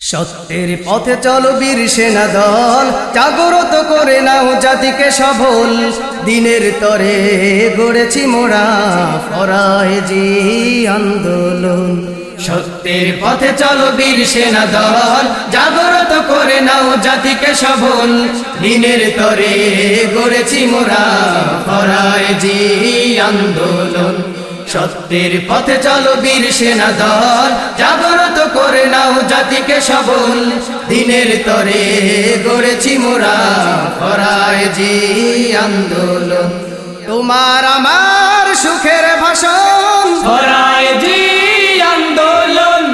সত্যের পথে চলো বীর সেনা দল, জাগরত করে নাও জাতিকে সবল। দিনের তরে গড়েছি মোরা ফরায় জি আন্দোলন। সত্যের পথে চলো বীর সেনা দল, জাগরত করে নাও জাতিকে সবল। দিনের তরে গড়েছি মোরা ফরায় জি আন্দোলন। সত্যের পথে চলো বীর সেনা দল জাগরত করে নাও জাতিকে সবল। দিনের তরে গড়েছি মোরা করায় জি আন্দোলন। তোমার আমার সুখের ভাষণ। করায় জি আন্দোলন।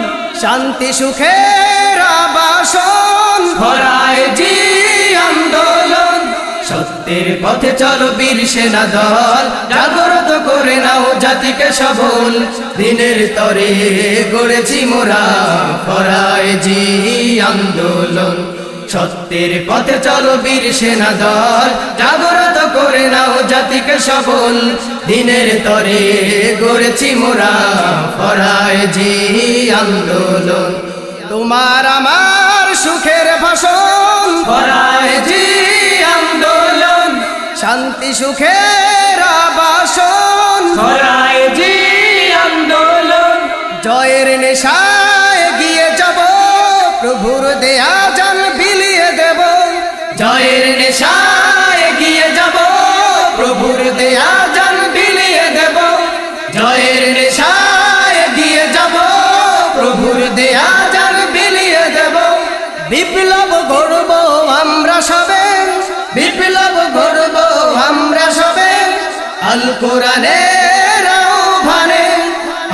শান্তি সুখের আবাসন। করায় জি আন্দোলন। সত্যের পথে চলো বীর সেনা দল। জাগরত করে নাও জাতিকে সবল। দিনের তরে গড়েছি মোরা করায় জি আন্দোলন। সত্যের পথে চলো বীর সেনা দল। জাগরত করে নাও জাতিকে সবল। দিনের তরে গড়েছি মোরা করায় জি আন্দোলন। তোমার আমার সুখের ভাষণ। করায় জি আন্দোলন শান্তি সুখের আবাসন। জি আন্দোলন। জয়ের নেশায় গিয়ে যাব প্রভুর দেয়া জান বিলিয়ে দেব। জয়ের নেশায় গিয়ে যাব প্রভুর দেয়া জান বিলিয়ে দেব। জয়ের নেশায় আল কোরআনের ভানে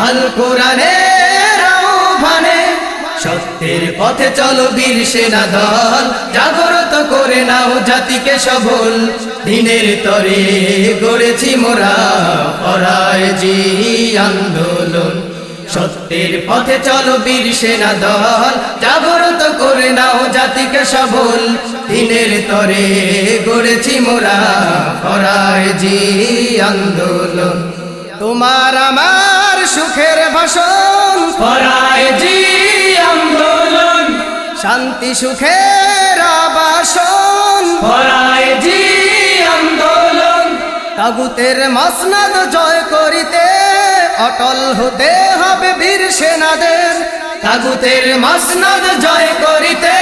আল কোরআনের ভানে সত্যের পথে চলো বীর সেনা দল, জাগরত করে নাও জাতিকে সবল। দিনের তরে গড়েছি মোরা পরায় জি আন্দোলন। সত্যের পথে চলো বীর সেনা দল। জাগরত করে নাও জাতিকে সবল। দিনের তরে গড়েছি মোরা করায় জি আন্দোলন। তোমার আমার সুখের ভাষণ। করায় জি আন্দোলন। শান্তি সুখের আবাসন। করায় জি আন্দোলন। তাগুতের মসনদ জয় করিতে অটল হতে হবে বীর সেনাদের। তাগুতের মসনদ জয় করিতে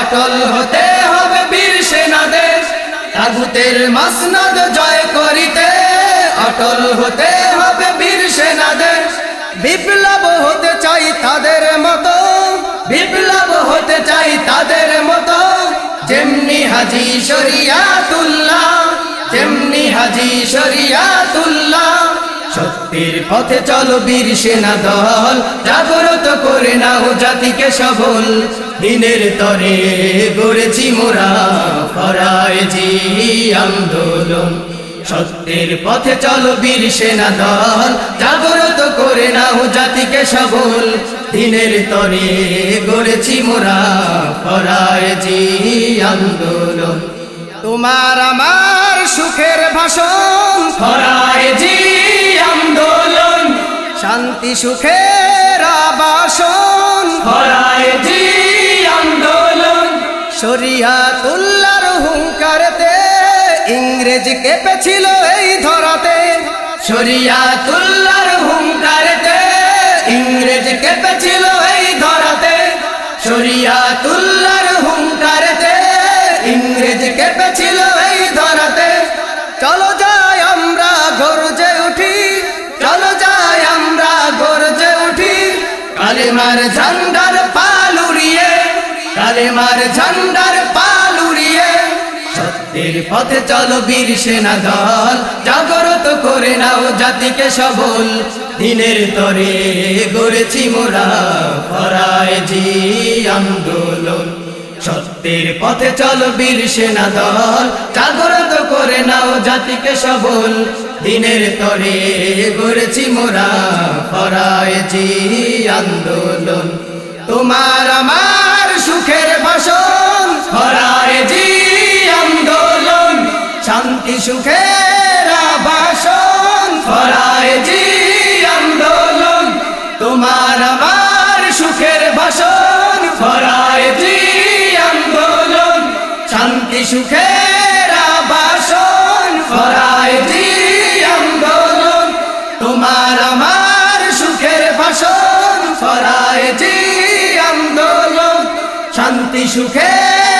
অটল হতে হবে বীর সেনাদের। তাগুতের মসনদ জয় করিতে অটল হতে হবে বীর সেনাদের। বিপ্লব হতে চাই তাদের মতো, বিপ্লব হতে চাই তাদের মতো। যেমনি হাজি শরিয়াতুল্লাহ, যেমনি হাজি শরিয়াতুল্লাহ সত্যের পথে চলো বীর সেনা দল, জাগরত করে নাও জাতিকে সবল। দিনের তরে গড়েছি মোরা করায় জি আন্দোলন। সত্যের পথে চলো বীর সেনা দল, জাগরত করে নাও জাতিকে সবল। দিনের তরে গড়েছি মোরা করায় জি আন্দোলন। তোমার আমার সুখের ভাষণ করায় জি আন্দোলন। শান্তি সুখের আবাসন। করায় জি আন্দোলন। শরিয়াতুল্লার হুঙ্কারতে ইংরেজ কেঁপেছিল এই ধরাতে। শরিয়াতুল্লার হুঙ্কারতে ইংরেজ কেঁপেছিল এই ধরাতে। শরিয়াতুল্লার হুঙ্কারতে ইংরেজ কেঁপেছিল কালেমার ঝান্ডার পালুরিয়ে কালেমার ঝান্ডার পালুরিয়ে সত্যের পথে চলো বীর সেনা দল, জাগরত করে নাও জাতিকে সবল। দিনের তরে গড়েছি মোরা ফরায় জি আন্দোলন। সত্যের পথে চলো বীর সেনা দল জাগরত করে নাও জাতিকে সবল। দিনের তরে গড়েছি মোরা করায় জি আন্দোলন। তোমার আমার সুখের ভাষণ করায় জি আন্দোলন। শান্তি সুখের ভাষণ করায় সুখের আবাসন দি আন্দোলন তোমার আমার সুখের ভাষণ দি আন্দোলন। শান্তি সুখের